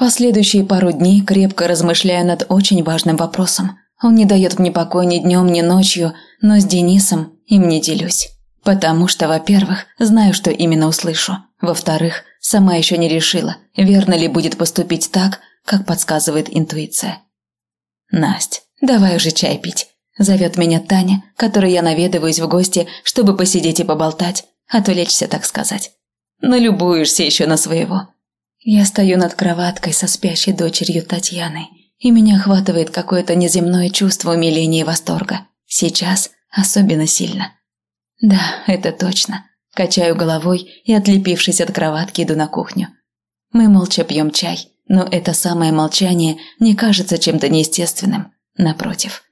Последующие пару дней крепко размышляю над очень важным вопросом. Он не дает мне покоя ни днем, ни ночью, но с Денисом им не делюсь. Потому что, во-первых, знаю, что именно услышу. Во-вторых, сама еще не решила, верно ли будет поступить так, как подсказывает интуиция. «Насть, давай уже чай пить», – зовет меня Таня, которой я наведываюсь в гости, чтобы посидеть и поболтать, отвлечься, так сказать. Налюбуешься еще на своего. Я стою над кроваткой со спящей дочерью Татьяной, и меня охватывает какое-то неземное чувство умиления и восторга. Сейчас особенно сильно. Да, это точно. Качаю головой и, отлепившись от кроватки, иду на кухню. Мы молча пьем чай, но это самое молчание не кажется чем-то неестественным. Напротив.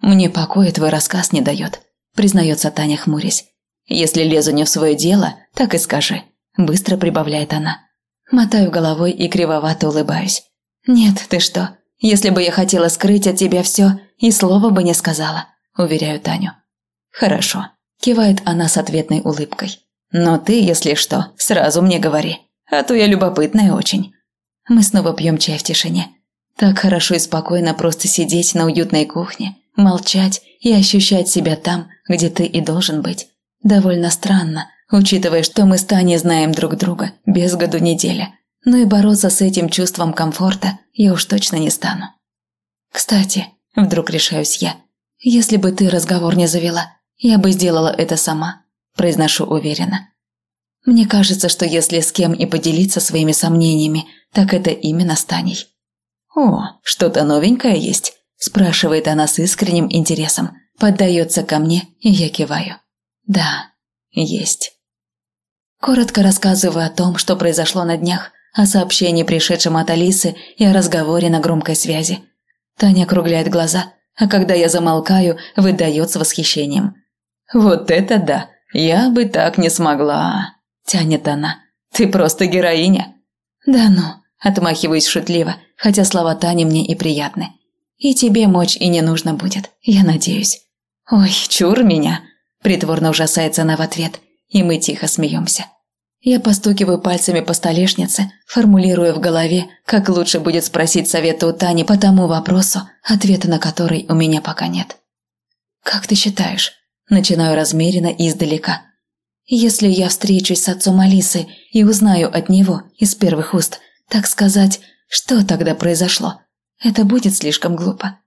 «Мне покоя твой рассказ не дает», – признается Таня, хмурясь. «Если лезу не в свое дело, так и скажи», – быстро прибавляет она. Мотаю головой и кривовато улыбаюсь. «Нет, ты что? Если бы я хотела скрыть от тебя все, и слова бы не сказала», – уверяю Таню. «Хорошо», – кивает она с ответной улыбкой. «Но ты, если что, сразу мне говори, а то я любопытная очень». Мы снова пьем чай в тишине. Так хорошо и спокойно просто сидеть на уютной кухне, молчать и ощущать себя там, где ты и должен быть. Довольно странно, учитывая, что мы с Таней знаем друг друга без году неделя. Но и бороться с этим чувством комфорта я уж точно не стану. Кстати, вдруг решаюсь я, если бы ты разговор не завела, я бы сделала это сама, произношу уверенно. Мне кажется, что если с кем и поделиться своими сомнениями, так это именно с Таней. «О, что-то новенькое есть?» – спрашивает она с искренним интересом. Поддается ко мне, и я киваю. «Да, есть». Коротко рассказываю о том, что произошло на днях, о сообщении, пришедшем от Алисы, и о разговоре на громкой связи. Таня округляет глаза, а когда я замолкаю, выдает с восхищением. «Вот это да! Я бы так не смогла!» – тянет она. «Ты просто героиня!» «Да ну!» – отмахиваюсь шутливо, хотя слова Тани мне и приятны. «И тебе мочь и не нужно будет, я надеюсь». «Ой, чур меня!» – притворно ужасается она в ответ – и мы тихо смеемся. Я постукиваю пальцами по столешнице, формулируя в голове, как лучше будет спросить совета у Тани по тому вопросу, ответа на который у меня пока нет. «Как ты считаешь?» Начинаю размеренно и издалека. «Если я встречусь с отцом Алисы и узнаю от него из первых уст, так сказать, что тогда произошло, это будет слишком глупо».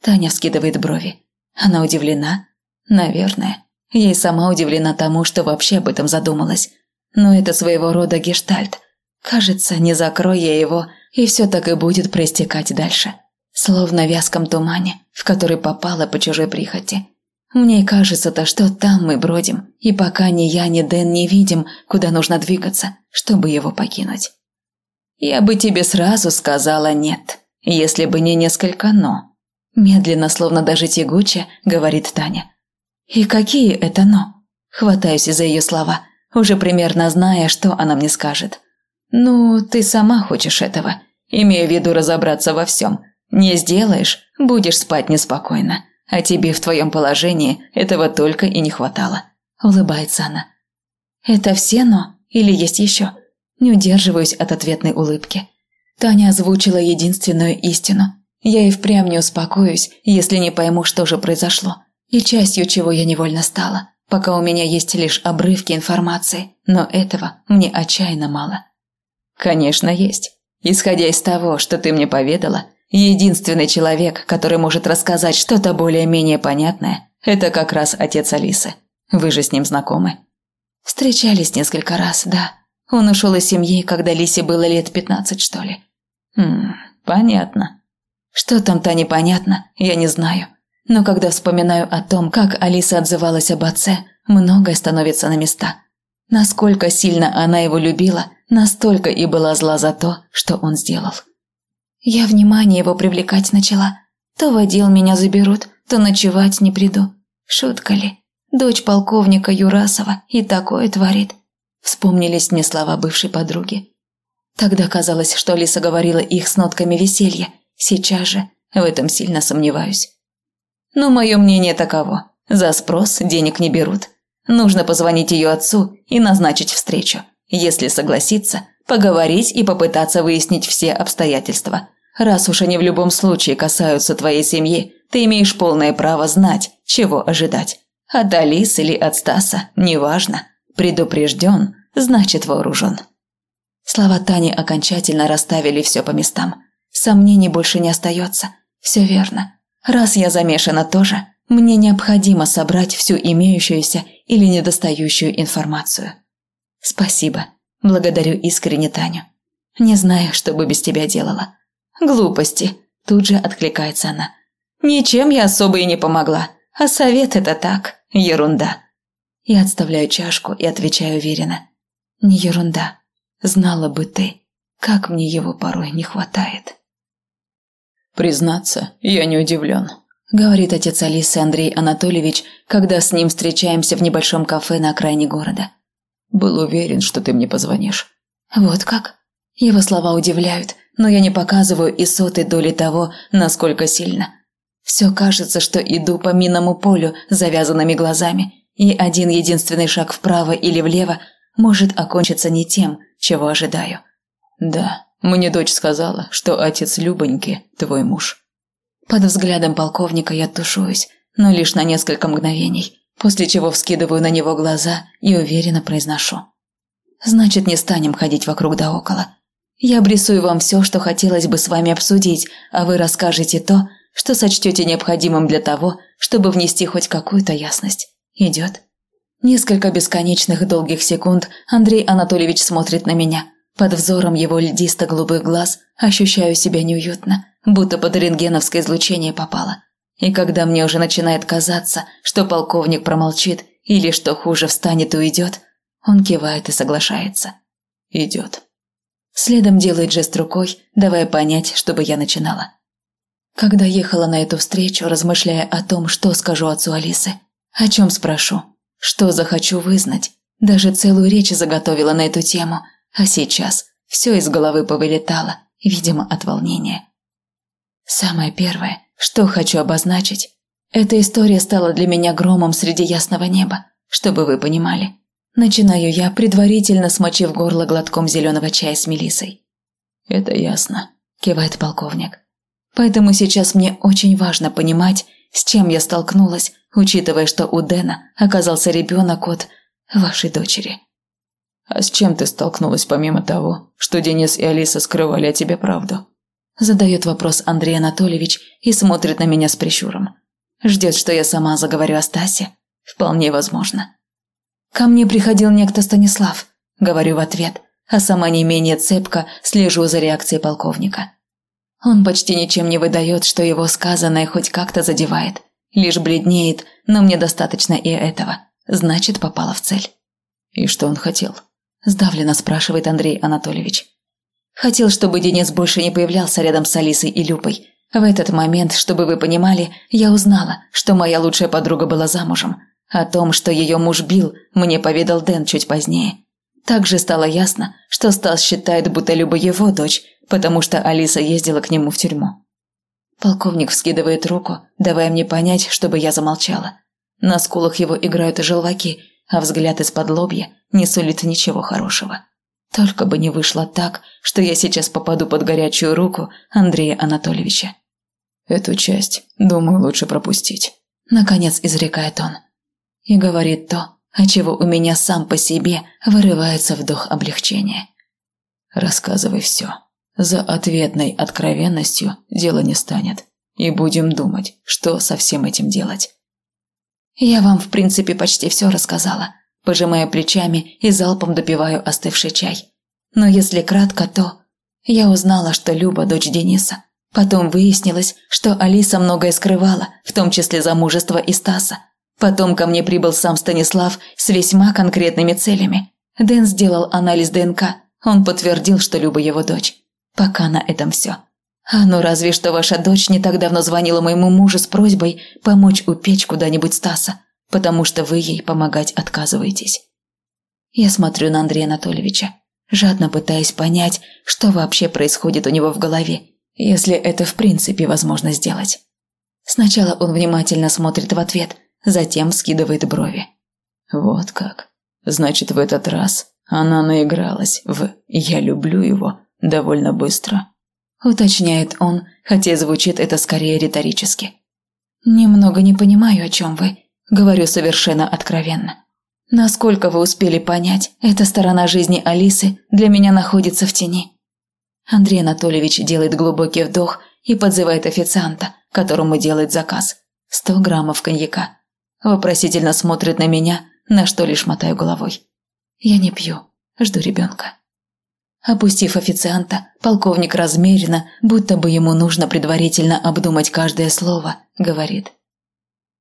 Таня вскидывает брови. Она удивлена? Наверное. Я и сама удивлена тому, что вообще об этом задумалась. Но это своего рода гештальт. Кажется, не закрой я его, и все так и будет проистекать дальше. Словно в вязком тумане, в который попала по чужой прихоти. Мне кажется-то, что там мы бродим, и пока ни я, ни Дэн не видим, куда нужно двигаться, чтобы его покинуть. Я бы тебе сразу сказала «нет», если бы не несколько «но». Медленно, словно даже тягуче, говорит Таня. «И какие это «но»?» Хватаюсь за ее слова, уже примерно зная, что она мне скажет. «Ну, ты сама хочешь этого. Имею в виду разобраться во всем. Не сделаешь – будешь спать неспокойно. А тебе в твоем положении этого только и не хватало». Улыбается она. «Это все «но» или есть еще?» Не удерживаюсь от ответной улыбки. Таня озвучила единственную истину. Я и впрямь не успокоюсь, если не пойму, что же произошло и частью чего я невольно стала, пока у меня есть лишь обрывки информации, но этого мне отчаянно мало. Конечно, есть. Исходя из того, что ты мне поведала, единственный человек, который может рассказать что-то более-менее понятное, это как раз отец Алисы. Вы же с ним знакомы? Встречались несколько раз, да. Он ушел из семьи, когда Лисе было лет пятнадцать, что ли. Хм, понятно. Что там-то непонятно, я не знаю. Но когда вспоминаю о том, как Алиса отзывалась об отце, многое становится на места. Насколько сильно она его любила, настолько и была зла за то, что он сделал. Я внимание его привлекать начала. То в отдел меня заберут, то ночевать не приду. Шутка ли? Дочь полковника Юрасова и такое творит. Вспомнились мне слова бывшей подруги. Тогда казалось, что Алиса говорила их с нотками веселья. Сейчас же в этом сильно сомневаюсь. Но мое мнение таково. За спрос денег не берут. Нужно позвонить ее отцу и назначить встречу. Если согласится, поговорить и попытаться выяснить все обстоятельства. Раз уж они в любом случае касаются твоей семьи, ты имеешь полное право знать, чего ожидать. От Алис или от Стаса, неважно. Предупрежден, значит вооружен. Слова Тани окончательно расставили все по местам. Сомнений больше не остается. Все верно. Раз я замешана тоже, мне необходимо собрать всю имеющуюся или недостающую информацию. Спасибо. Благодарю искренне Таню. Не знаю, что бы без тебя делала. Глупости. Тут же откликается она. Ничем я особо и не помогла. А совет это так, ерунда. Я отставляю чашку и отвечаю уверенно. Не ерунда. Знала бы ты, как мне его порой не хватает. Признаться, я не удивлен. Говорит отец Алисы Андрей Анатольевич, когда с ним встречаемся в небольшом кафе на окраине города. Был уверен, что ты мне позвонишь. Вот как? Его слова удивляют, но я не показываю и сотой доли того, насколько сильно. Все кажется, что иду по минному полю с завязанными глазами, и один единственный шаг вправо или влево может окончиться не тем, чего ожидаю. Да, мне дочь сказала, что отец Любоньки – твой муж. Под взглядом полковника я тушуюсь, но лишь на несколько мгновений, после чего вскидываю на него глаза и уверенно произношу. Значит, не станем ходить вокруг да около. Я обрисую вам все, что хотелось бы с вами обсудить, а вы расскажете то, что сочтете необходимым для того, чтобы внести хоть какую-то ясность. Идет? Несколько бесконечных долгих секунд Андрей Анатольевич смотрит на меня. Под взором его льдисто-голубых глаз ощущаю себя неуютно, будто под рентгеновское излучение попало. И когда мне уже начинает казаться, что полковник промолчит или, что хуже, встанет и уйдет, он кивает и соглашается. Идет. Следом делает жест рукой, давая понять, чтобы я начинала. Когда ехала на эту встречу, размышляя о том, что скажу отцу Алисы, о чем спрошу, что захочу вызнать, даже целую речь заготовила на эту тему, а сейчас все из головы повылетало, видимо, от волнения. Самое первое, что хочу обозначить, эта история стала для меня громом среди ясного неба, чтобы вы понимали. Начинаю я, предварительно смочив горло глотком зеленого чая с мелисой. «Это ясно», – кивает полковник. Поэтому сейчас мне очень важно понимать, с чем я столкнулась, учитывая, что у Дэна оказался ребенок от вашей дочери. А с чем ты столкнулась помимо того, что Денис и Алиса скрывали о тебе правду? Задает вопрос Андрей Анатольевич и смотрит на меня с прищуром. Ждет, что я сама заговорю о Стасе? Вполне возможно. Ко мне приходил некто Станислав, говорю в ответ, а сама не менее цепко слежу за реакцией полковника. Он почти ничем не выдает, что его сказанное хоть как-то задевает. Лишь бледнеет, но мне достаточно и этого. Значит, попала в цель. «И что он хотел?» – сдавленно спрашивает Андрей Анатольевич. «Хотел, чтобы Денис больше не появлялся рядом с Алисой и Любой. В этот момент, чтобы вы понимали, я узнала, что моя лучшая подруга была замужем. О том, что ее муж бил, мне поведал Дэн чуть позднее. Также стало ясно, что Стас считает, будто Люба его дочь, потому что Алиса ездила к нему в тюрьму. Полковник вскидывает руку, давая мне понять, чтобы я замолчала. На скулах его играют желваки, а взгляд из-под лобья не сулит ничего хорошего. Только бы не вышло так, что я сейчас попаду под горячую руку Андрея Анатольевича. Эту часть, думаю, лучше пропустить. Наконец изрекает он. И говорит то, от чего у меня сам по себе вырывается вдох облегчения. Рассказывай все. За ответной откровенностью дело не станет. И будем думать, что со всем этим делать. Я вам, в принципе, почти все рассказала, пожимая плечами и залпом допиваю остывший чай. Но если кратко, то... Я узнала, что Люба – дочь Дениса. Потом выяснилось, что Алиса многое скрывала, в том числе замужество и Стаса. Потом ко мне прибыл сам Станислав с весьма конкретными целями. Дэн сделал анализ ДНК. Он подтвердил, что Люба его дочь. Пока на этом все. А ну разве что ваша дочь не так давно звонила моему мужу с просьбой помочь упечь куда-нибудь Стаса, потому что вы ей помогать отказываетесь. Я смотрю на Андрея Анатольевича, жадно пытаясь понять, что вообще происходит у него в голове, если это в принципе возможно сделать. Сначала он внимательно смотрит в ответ, затем скидывает брови. Вот как. Значит, в этот раз Она наигралась в «я люблю его» довольно быстро. Уточняет он, хотя звучит это скорее риторически. «Немного не понимаю, о чем вы», – говорю совершенно откровенно. «Насколько вы успели понять, эта сторона жизни Алисы для меня находится в тени». Андрей Анатольевич делает глубокий вдох и подзывает официанта, которому делает заказ. Сто граммов коньяка. Вопросительно смотрит на меня, на что лишь мотаю головой. Я не пью, жду ребенка. Опустив официанта, полковник размеренно, будто бы ему нужно предварительно обдумать каждое слово, говорит.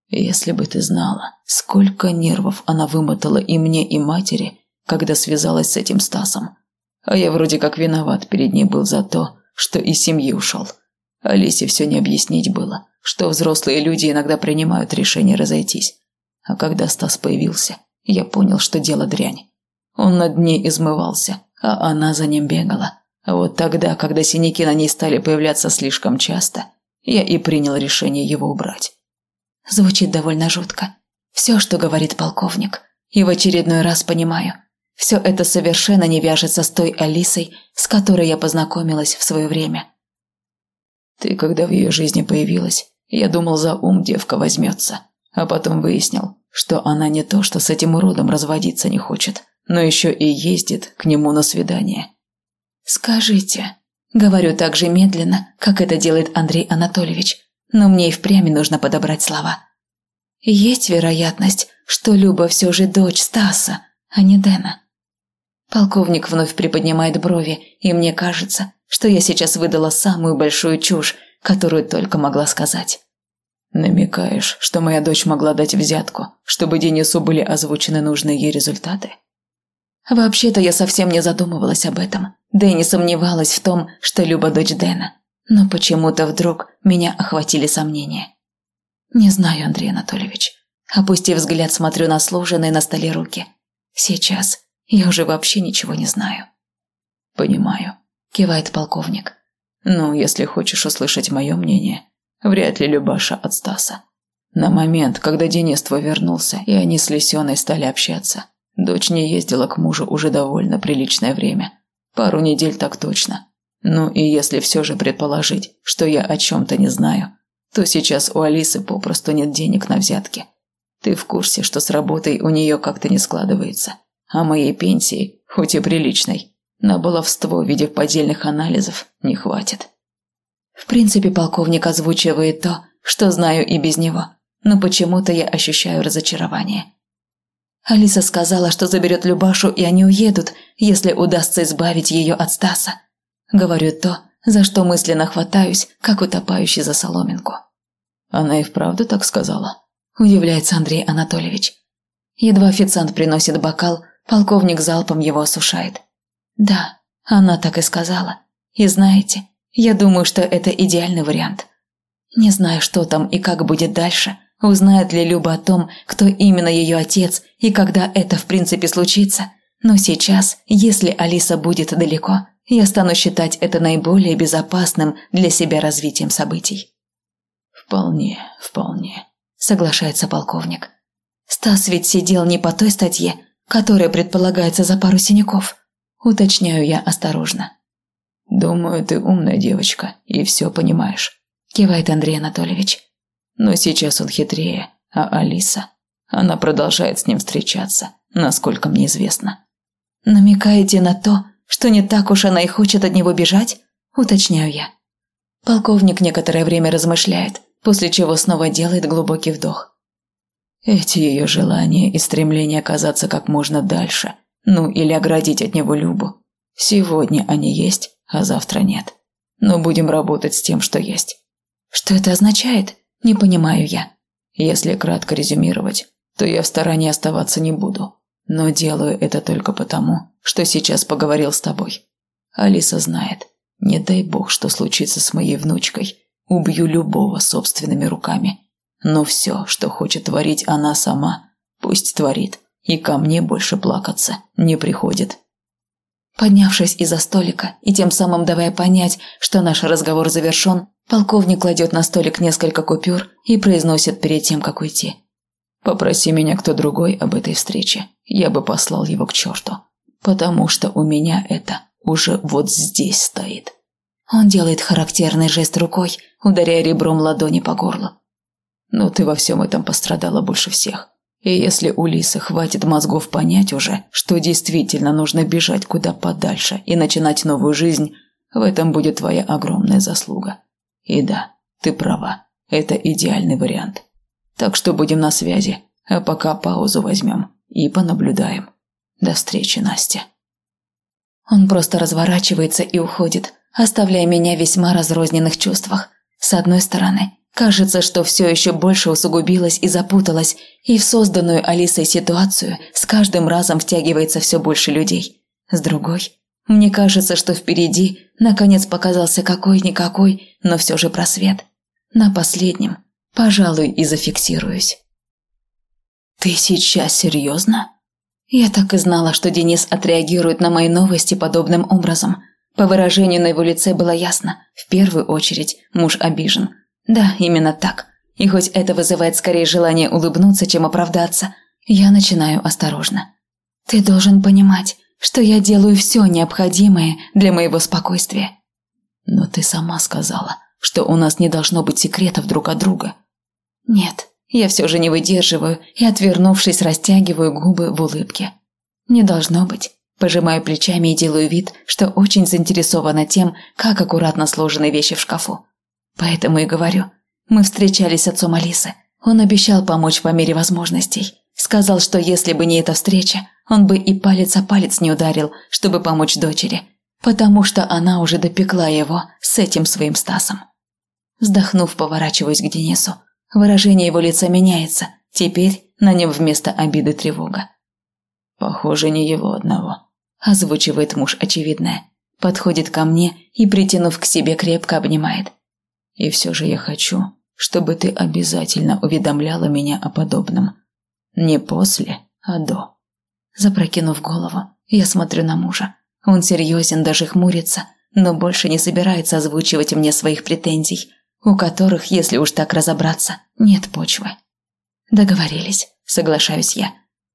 «Если бы ты знала, сколько нервов она вымотала и мне, и матери, когда связалась с этим Стасом. А я вроде как виноват перед ней был за то, что из семьи ушел. Алисе все не объяснить было, что взрослые люди иногда принимают решение разойтись. А когда Стас появился, я понял, что дело дрянь. Он над ней измывался, а она за ним бегала. Вот тогда, когда синяки на ней стали появляться слишком часто, я и принял решение его убрать. Звучит довольно жутко. Все, что говорит полковник. И в очередной раз понимаю. Все это совершенно не вяжется с той Алисой, с которой я познакомилась в свое время. Ты, когда в ее жизни появилась, я думал, за ум девка возьмется. А потом выяснил, что она не то, что с этим уродом разводиться не хочет, но еще и ездит к нему на свидание. «Скажите», – говорю так же медленно, как это делает Андрей Анатольевич, но мне и впрямь нужно подобрать слова. «Есть вероятность, что Люба все же дочь Стаса, а не Дэна?» Полковник вновь приподнимает брови, и мне кажется, что я сейчас выдала самую большую чушь, которую только могла сказать. Намекаешь, что моя дочь могла дать взятку, чтобы Денису были озвучены нужные ей результаты? Вообще-то я совсем не задумывалась об этом. Да и не сомневалась в том, что Люба дочь Дэна. Но почему-то вдруг меня охватили сомнения. Не знаю, Андрей Анатольевич. Опустив взгляд, смотрю на сложенные на столе руки. Сейчас я уже вообще ничего не знаю. Понимаю, кивает полковник. Ну, если хочешь услышать мое мнение, Вряд ли Любаша от Стаса. На момент, когда Денис твой вернулся, и они с Лисеной стали общаться, дочь не ездила к мужу уже довольно приличное время. Пару недель так точно. Ну и если все же предположить, что я о чем-то не знаю, то сейчас у Алисы попросту нет денег на взятки. Ты в курсе, что с работой у нее как-то не складывается. А моей пенсии, хоть и приличной, на баловство в виде поддельных анализов не хватит. В принципе, полковник озвучивает то, что знаю и без него, но почему-то я ощущаю разочарование. Алиса сказала, что заберет Любашу, и они уедут, если удастся избавить ее от Стаса. Говорю то, за что мысленно хватаюсь, как утопающий за соломинку. Она и вправду так сказала? Удивляется Андрей Анатольевич. Едва официант приносит бокал, полковник залпом его осушает. Да, она так и сказала. И знаете, я думаю, что это идеальный вариант. Не знаю, что там и как будет дальше. Узнает ли Люба о том, кто именно ее отец и когда это в принципе случится. Но сейчас, если Алиса будет далеко, я стану считать это наиболее безопасным для себя развитием событий. «Вполне, вполне», – соглашается полковник. «Стас ведь сидел не по той статье, которая предполагается за пару синяков», – уточняю я осторожно. «Думаю, ты умная девочка и все понимаешь», – кивает Андрей Анатольевич. «Но сейчас он хитрее, а Алиса, она продолжает с ним встречаться, насколько мне известно». «Намекаете на то, что не так уж она и хочет от него бежать?» – уточняю я. Полковник некоторое время размышляет, после чего снова делает глубокий вдох. Эти ее желания и стремление оказаться как можно дальше, ну или оградить от него Любу. Сегодня они есть, а завтра нет. Но будем работать с тем, что есть. Что это означает? Не понимаю я. Если кратко резюмировать, то я в стороне оставаться не буду. Но делаю это только потому, что сейчас поговорил с тобой. Алиса знает. Не дай бог, что случится с моей внучкой. Убью любого собственными руками. Но все, что хочет творить она сама, пусть творит. И ко мне больше плакаться не приходит. Поднявшись из-за столика и тем самым давая понять, что наш разговор завершен, полковник кладет на столик несколько купюр и произносит перед тем, как уйти. «Попроси меня кто другой об этой встрече, я бы послал его к черту. потому что у меня это уже вот здесь стоит. Он делает характерный жест рукой, ударяя ребром ладони по горлу. Но ты во всем этом пострадала больше всех. И если у Лисы хватит мозгов понять уже, что действительно нужно бежать куда подальше и начинать новую жизнь, в этом будет твоя огромная заслуга. И да, ты права, это идеальный вариант. Так что будем на связи, а пока паузу возьмем и понаблюдаем. До встречи, Настя. Он просто разворачивается и уходит, оставляя меня в весьма разрозненных чувствах. С одной стороны, кажется, что все еще больше усугубилось и запуталось, и в созданную Алисой ситуацию с каждым разом втягивается все больше людей. С другой, мне кажется, что впереди наконец показался какой-никакой, но все же просвет. На последнем, пожалуй, и зафиксируюсь. «Ты сейчас серьезно?» Я так и знала, что Денис отреагирует на мои новости подобным образом – по выражению на его лице было ясно, в первую очередь муж обижен. Да, именно так. И хоть это вызывает скорее желание улыбнуться, чем оправдаться, я начинаю осторожно. «Ты должен понимать, что я делаю все необходимое для моего спокойствия». «Но ты сама сказала, что у нас не должно быть секретов друг от друга». «Нет, я все же не выдерживаю и, отвернувшись, растягиваю губы в улыбке. Не должно быть. Пожимаю плечами и делаю вид, что очень заинтересована тем, как аккуратно сложены вещи в шкафу. Поэтому и говорю. Мы встречались с отцом Алисы. Он обещал помочь по мере возможностей. Сказал, что если бы не эта встреча, он бы и палец о палец не ударил, чтобы помочь дочери. Потому что она уже допекла его с этим своим Стасом. Вздохнув, поворачиваюсь к Денису. Выражение его лица меняется. Теперь на нем вместо обиды тревога. Похоже, не его одного озвучивает муж очевидное. Подходит ко мне и, притянув к себе, крепко обнимает. И все же я хочу, чтобы ты обязательно уведомляла меня о подобном. Не после, а до. Запрокинув голову, я смотрю на мужа. Он серьезен, даже хмурится, но больше не собирается озвучивать мне своих претензий, у которых, если уж так разобраться, нет почвы. Договорились, соглашаюсь я.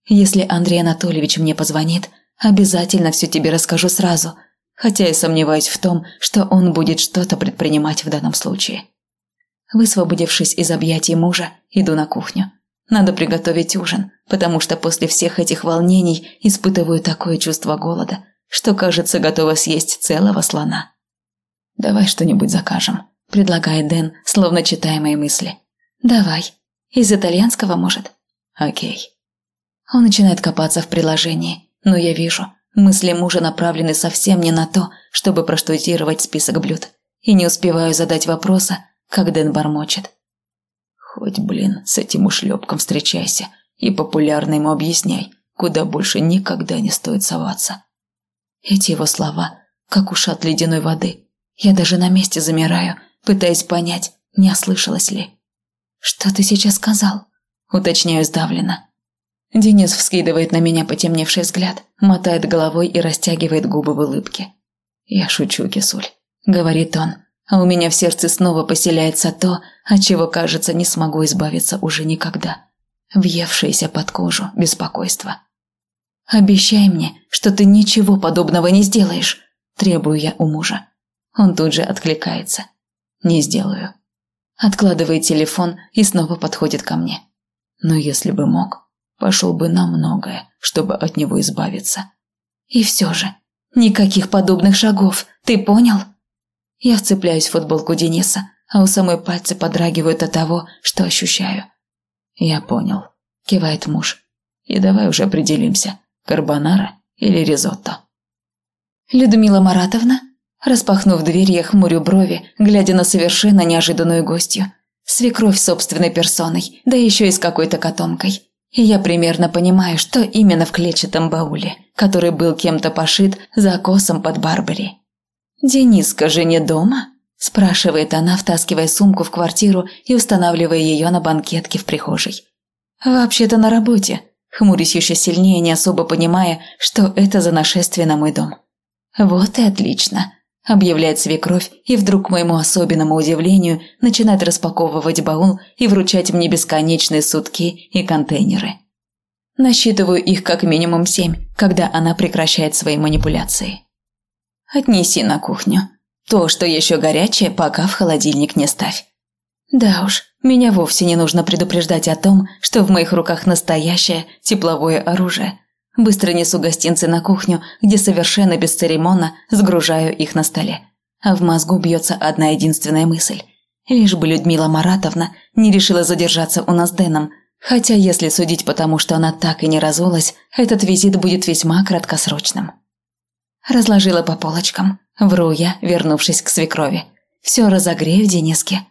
Если Андрей Анатольевич мне позвонит, Обязательно все тебе расскажу сразу, хотя и сомневаюсь в том, что он будет что-то предпринимать в данном случае. Высвободившись из объятий мужа, иду на кухню. Надо приготовить ужин, потому что после всех этих волнений испытываю такое чувство голода, что, кажется, готова съесть целого слона. «Давай что-нибудь закажем», – предлагает Дэн, словно читая мои мысли. «Давай. Из итальянского, может?» «Окей». Он начинает копаться в приложении, но я вижу, мысли мужа направлены совсем не на то, чтобы проштудировать список блюд. И не успеваю задать вопроса, как Дэн бормочет. Хоть, блин, с этим ушлепком встречайся и популярно ему объясняй, куда больше никогда не стоит соваться. Эти его слова, как ушат ледяной воды. Я даже на месте замираю, пытаясь понять, не ослышалась ли. «Что ты сейчас сказал?» – уточняю сдавленно. Денис вскидывает на меня потемневший взгляд, мотает головой и растягивает губы в улыбке. «Я шучу, Кисуль», — говорит он, а у меня в сердце снова поселяется то, от чего, кажется, не смогу избавиться уже никогда. Въевшееся под кожу беспокойство. «Обещай мне, что ты ничего подобного не сделаешь», – требую я у мужа. Он тут же откликается. «Не сделаю». Откладывает телефон и снова подходит ко мне. «Но если бы мог, пошел бы на многое, чтобы от него избавиться. И все же, никаких подобных шагов, ты понял? Я вцепляюсь в футболку Дениса, а у самой пальцы подрагивают от того, что ощущаю. Я понял, кивает муж. И давай уже определимся, карбонара или ризотто. Людмила Маратовна, распахнув дверь, я хмурю брови, глядя на совершенно неожиданную гостью. Свекровь собственной персоной, да еще и с какой-то котомкой. И я примерно понимаю, что именно в клетчатом бауле, который был кем-то пошит за косом под Барбари. «Дениска же не дома?» – спрашивает она, втаскивая сумку в квартиру и устанавливая ее на банкетке в прихожей. «Вообще-то на работе», – хмурюсь еще сильнее, не особо понимая, что это за нашествие на мой дом. «Вот и отлично объявляет свекровь и вдруг, к моему особенному удивлению, начинает распаковывать баул и вручать мне бесконечные сутки и контейнеры. Насчитываю их как минимум семь, когда она прекращает свои манипуляции. Отнеси на кухню. То, что еще горячее, пока в холодильник не ставь. Да уж, меня вовсе не нужно предупреждать о том, что в моих руках настоящее тепловое оружие. Быстро несу гостинцы на кухню, где совершенно бесцеремонно сгружаю их на столе. А в мозгу бьется одна единственная мысль. Лишь бы Людмила Маратовна не решила задержаться у нас с Дэном, хотя, если судить по тому, что она так и не разулась, этот визит будет весьма краткосрочным. Разложила по полочкам. Вру я, вернувшись к свекрови. Все разогрею Дениске.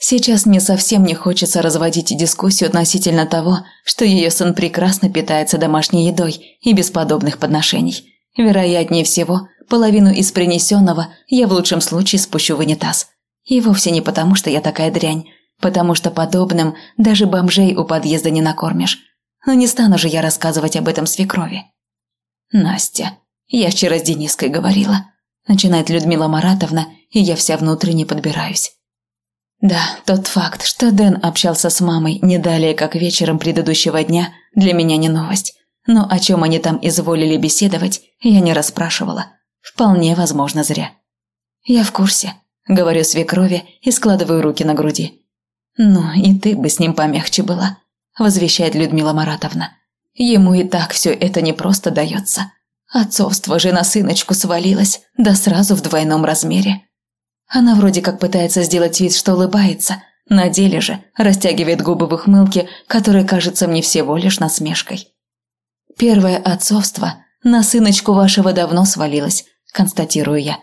Сейчас мне совсем не хочется разводить дискуссию относительно того, что ее сын прекрасно питается домашней едой и без подобных подношений. Вероятнее всего, половину из принесенного я в лучшем случае спущу в унитаз. И вовсе не потому, что я такая дрянь, потому что подобным даже бомжей у подъезда не накормишь. Но не стану же я рассказывать об этом свекрови. Настя, я вчера с Дениской говорила. Начинает Людмила Маратовна, и я вся внутренне подбираюсь. Да, тот факт, что Дэн общался с мамой не далее, как вечером предыдущего дня, для меня не новость. Но о чем они там изволили беседовать, я не расспрашивала. Вполне возможно, зря. Я в курсе, говорю свекрови и складываю руки на груди. Ну, и ты бы с ним помягче была, возвещает Людмила Маратовна. Ему и так все это не просто дается. Отцовство же на сыночку свалилось, да сразу в двойном размере. Она вроде как пытается сделать вид, что улыбается, на деле же растягивает губы в ухмылке, которая кажется мне всего лишь насмешкой. «Первое отцовство на сыночку вашего давно свалилось», – констатирую я.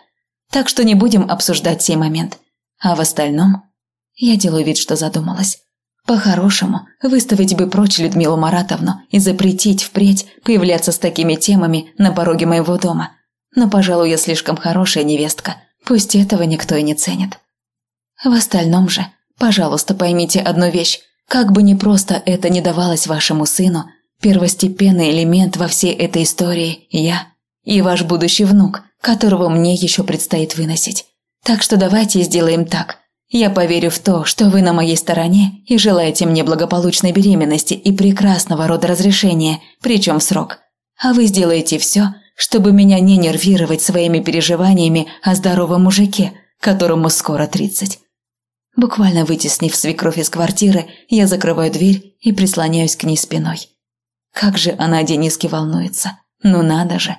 «Так что не будем обсуждать сей момент. А в остальном...» Я делаю вид, что задумалась. По-хорошему, выставить бы прочь Людмилу Маратовну и запретить впредь появляться с такими темами на пороге моего дома. Но, пожалуй, я слишком хорошая невестка, Пусть этого никто и не ценит. В остальном же, пожалуйста, поймите одну вещь. Как бы ни просто это не давалось вашему сыну, первостепенный элемент во всей этой истории – я и ваш будущий внук, которого мне еще предстоит выносить. Так что давайте сделаем так. Я поверю в то, что вы на моей стороне и желаете мне благополучной беременности и прекрасного рода разрешения, причем в срок. А вы сделаете все, чтобы меня не нервировать своими переживаниями о здоровом мужике, которому скоро тридцать. Буквально вытеснив свекровь из квартиры, я закрываю дверь и прислоняюсь к ней спиной. Как же она о Дениске волнуется. Ну надо же.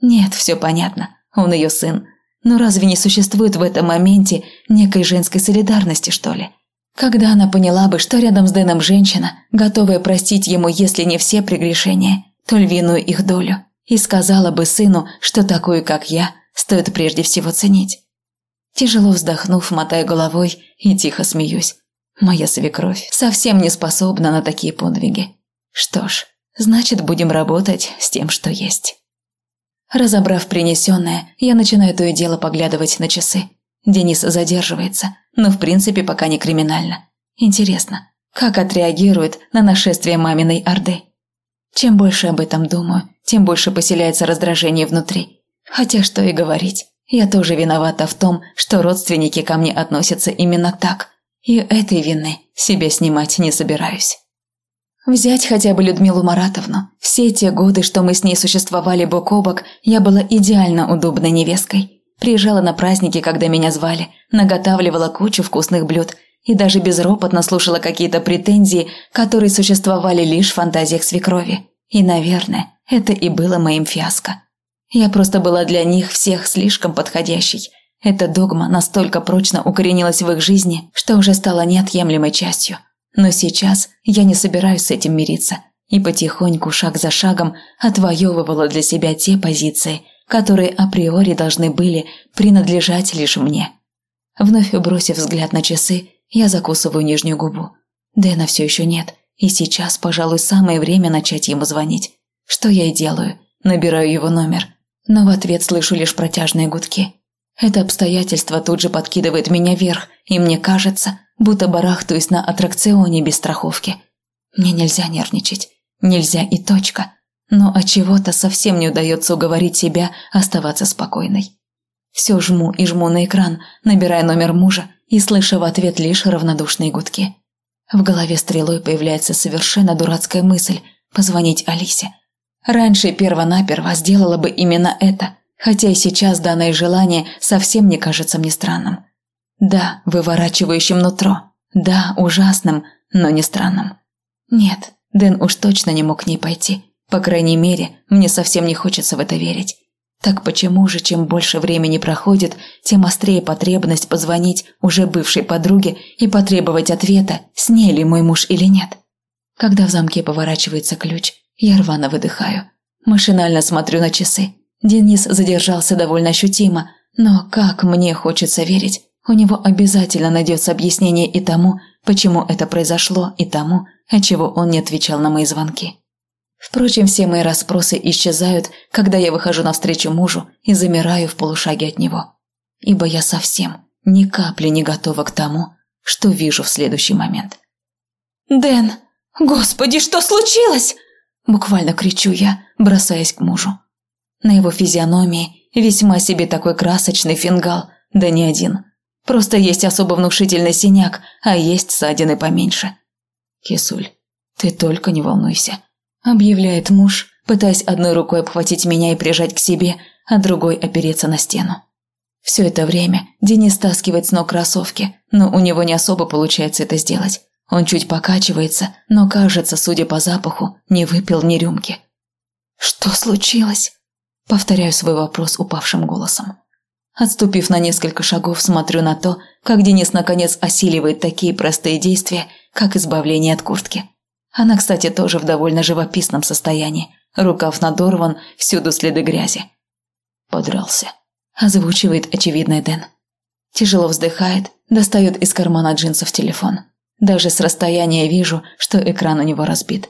Нет, все понятно. Он ее сын. Но разве не существует в этом моменте некой женской солидарности, что ли? Когда она поняла бы, что рядом с Дэном женщина, готовая простить ему, если не все прегрешения, то львиную их долю и сказала бы сыну, что такую, как я, стоит прежде всего ценить. Тяжело вздохнув, мотая головой и тихо смеюсь. Моя свекровь совсем не способна на такие подвиги. Что ж, значит, будем работать с тем, что есть. Разобрав принесенное, я начинаю то и дело поглядывать на часы. Денис задерживается, но в принципе пока не криминально. Интересно, как отреагирует на нашествие маминой Орды? Чем больше об этом думаю, тем больше поселяется раздражение внутри. Хотя что и говорить, я тоже виновата в том, что родственники ко мне относятся именно так. И этой вины себе снимать не собираюсь. Взять хотя бы Людмилу Маратовну. Все те годы, что мы с ней существовали бок о бок, я была идеально удобной невесткой. Приезжала на праздники, когда меня звали, наготавливала кучу вкусных блюд и даже безропотно слушала какие-то претензии, которые существовали лишь в фантазиях свекрови. И, наверное, это и было моим фиаско. Я просто была для них всех слишком подходящей. Эта догма настолько прочно укоренилась в их жизни, что уже стала неотъемлемой частью. Но сейчас я не собираюсь с этим мириться и потихоньку, шаг за шагом, отвоевывала для себя те позиции, которые априори должны были принадлежать лишь мне. Вновь бросив взгляд на часы, я закусываю нижнюю губу. Дэна все еще нет, и сейчас, пожалуй, самое время начать ему звонить. Что я и делаю. Набираю его номер. Но в ответ слышу лишь протяжные гудки. Это обстоятельство тут же подкидывает меня вверх, и мне кажется, будто барахтаюсь на аттракционе без страховки. Мне нельзя нервничать. Нельзя и точка. Но от чего-то совсем не удается уговорить себя оставаться спокойной. Все жму и жму на экран, набирая номер мужа и слыша в ответ лишь равнодушные гудки. В голове стрелой появляется совершенно дурацкая мысль, позвонить Алисе. Раньше перво-наперво сделала бы именно это, хотя и сейчас данное желание совсем не кажется мне странным. Да, выворачивающим нутро. Да, ужасным, но не странным. Нет, Дэн уж точно не мог к ней пойти. По крайней мере, мне совсем не хочется в это верить. Так почему же, чем больше времени проходит, тем острее потребность позвонить уже бывшей подруге и потребовать ответа, с ней ли мой муж или нет? Когда в замке поворачивается ключ, я рвано выдыхаю. Машинально смотрю на часы. Денис задержался довольно ощутимо, но как мне хочется верить, у него обязательно найдется объяснение и тому, почему это произошло, и тому, отчего он не отвечал на мои звонки. Впрочем, все мои расспросы исчезают, когда я выхожу навстречу мужу и замираю в полушаге от него. Ибо я совсем ни капли не готова к тому, что вижу в следующий момент. «Дэн, господи, что случилось?» Буквально кричу я, бросаясь к мужу. На его физиономии весьма себе такой красочный фингал, да не один. Просто есть особо внушительный синяк, а есть ссадины поменьше. «Кисуль, ты только не волнуйся объявляет муж, пытаясь одной рукой обхватить меня и прижать к себе, а другой опереться на стену. Все это время Денис стаскивает с ног кроссовки, но у него не особо получается это сделать. Он чуть покачивается, но кажется, судя по запаху, не выпил ни рюмки. «Что случилось?» Повторяю свой вопрос упавшим голосом. Отступив на несколько шагов, смотрю на то, как Денис наконец осиливает такие простые действия, как избавление от куртки. Она, кстати, тоже в довольно живописном состоянии. Рукав надорван, всюду следы грязи. Подрался. Озвучивает очевидный Дэн. Тяжело вздыхает, достает из кармана джинсов телефон. Даже с расстояния вижу, что экран у него разбит.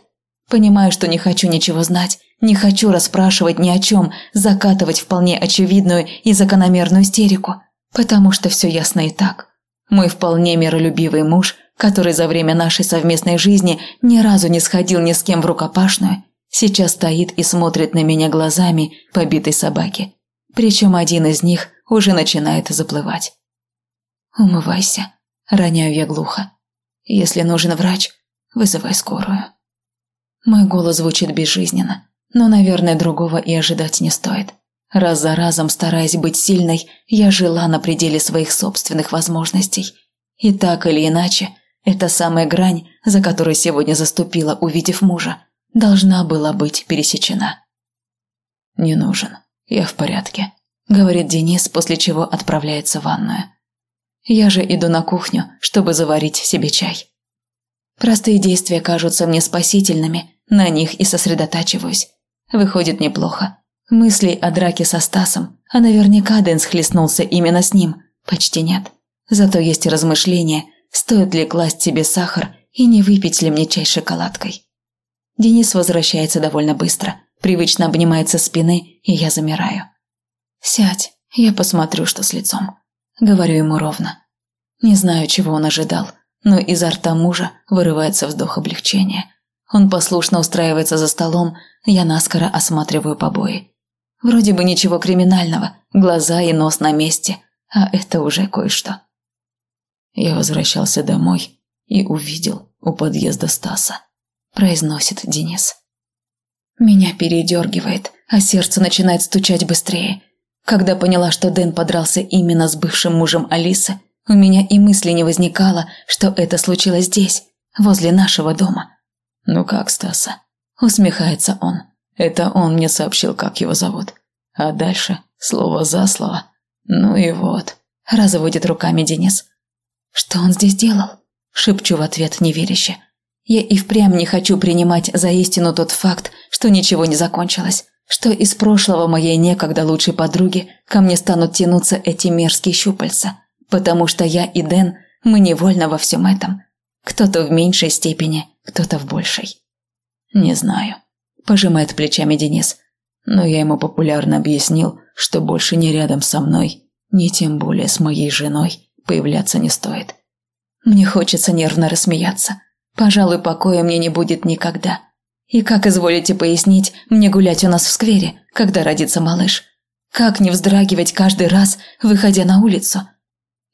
Понимаю, что не хочу ничего знать, не хочу расспрашивать ни о чем, закатывать вполне очевидную и закономерную истерику, потому что все ясно и так. Мой вполне миролюбивый муж который за время нашей совместной жизни ни разу не сходил ни с кем в рукопашную, сейчас стоит и смотрит на меня глазами побитой собаки. Причем один из них уже начинает заплывать. «Умывайся», – роняю я глухо. «Если нужен врач, вызывай скорую». Мой голос звучит безжизненно, но, наверное, другого и ожидать не стоит. Раз за разом, стараясь быть сильной, я жила на пределе своих собственных возможностей. И так или иначе, эта самая грань, за которой сегодня заступила, увидев мужа, должна была быть пересечена. «Не нужен. Я в порядке», – говорит Денис, после чего отправляется в ванную. Я же иду на кухню, чтобы заварить себе чай. Простые действия кажутся мне спасительными, на них и сосредотачиваюсь. Выходит неплохо. Мыслей о драке со Стасом, а наверняка Дэн схлестнулся именно с ним, почти нет. Зато есть размышления, стоит ли класть себе сахар и не выпить ли мне чай с шоколадкой. Денис возвращается довольно быстро, привычно обнимается спины, и я замираю. «Сядь, я посмотрю, что с лицом», – говорю ему ровно. Не знаю, чего он ожидал, но изо рта мужа вырывается вздох облегчения. Он послушно устраивается за столом, я наскоро осматриваю побои. Вроде бы ничего криминального, глаза и нос на месте, а это уже кое-что. Я возвращался домой и увидел у подъезда Стаса. Произносит Денис. Меня передергивает, а сердце начинает стучать быстрее. Когда поняла, что Дэн подрался именно с бывшим мужем Алисы, у меня и мысли не возникало, что это случилось здесь, возле нашего дома. «Ну как, Стаса?» – усмехается он. Это он мне сообщил, как его зовут. А дальше слово за слово. Ну и вот. Разводит руками Денис. «Что он здесь делал?» – шепчу в ответ неверяще. Я и впрямь не хочу принимать за истину тот факт, что ничего не закончилось, что из прошлого моей некогда лучшей подруги ко мне станут тянуться эти мерзкие щупальца, потому что я и Дэн, мы невольно во всем этом. Кто-то в меньшей степени, кто-то в большей. «Не знаю», – пожимает плечами Денис, но я ему популярно объяснил, что больше не рядом со мной, ни тем более с моей женой появляться не стоит. Мне хочется нервно рассмеяться. Пожалуй, покоя мне не будет никогда. И как изволите пояснить мне гулять у нас в сквере, когда родится малыш? Как не вздрагивать каждый раз, выходя на улицу?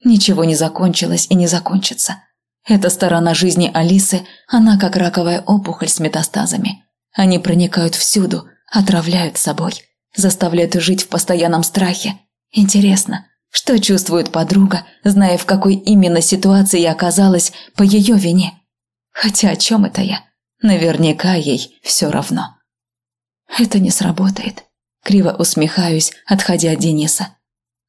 Ничего не закончилось и не закончится. Эта сторона жизни Алисы, она как раковая опухоль с метастазами. Они проникают всюду, отравляют собой, заставляют жить в постоянном страхе. Интересно, что чувствует подруга, зная, в какой именно ситуации я оказалась по ее вине? Хотя о чем это я? Наверняка ей все равно. Это не сработает. Криво усмехаюсь, отходя от Дениса.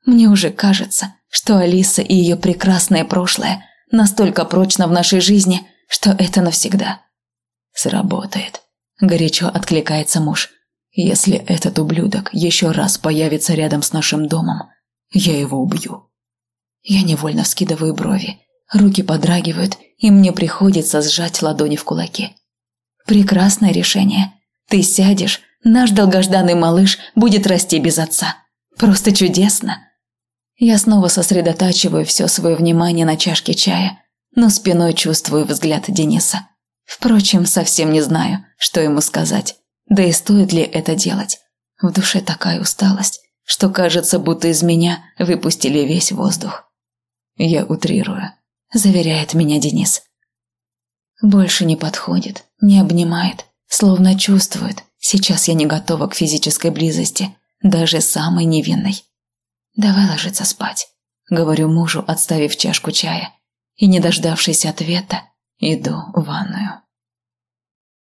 Мне уже кажется, что Алиса и ее прекрасное прошлое настолько прочно в нашей жизни, что это навсегда. Сработает. Горячо откликается муж. Если этот ублюдок еще раз появится рядом с нашим домом, я его убью. Я невольно вскидываю брови. Руки подрагивают, и мне приходится сжать ладони в кулаки. Прекрасное решение. Ты сядешь, наш долгожданный малыш будет расти без отца. Просто чудесно. Я снова сосредотачиваю все свое внимание на чашке чая, но спиной чувствую взгляд Дениса. Впрочем, совсем не знаю, что ему сказать. Да и стоит ли это делать? В душе такая усталость, что кажется, будто из меня выпустили весь воздух. Я утрирую, заверяет меня Денис. Больше не подходит, не обнимает, словно чувствует, сейчас я не готова к физической близости, даже самой невинной. «Давай ложиться спать», — говорю мужу, отставив чашку чая. И, не дождавшись ответа, иду в ванную.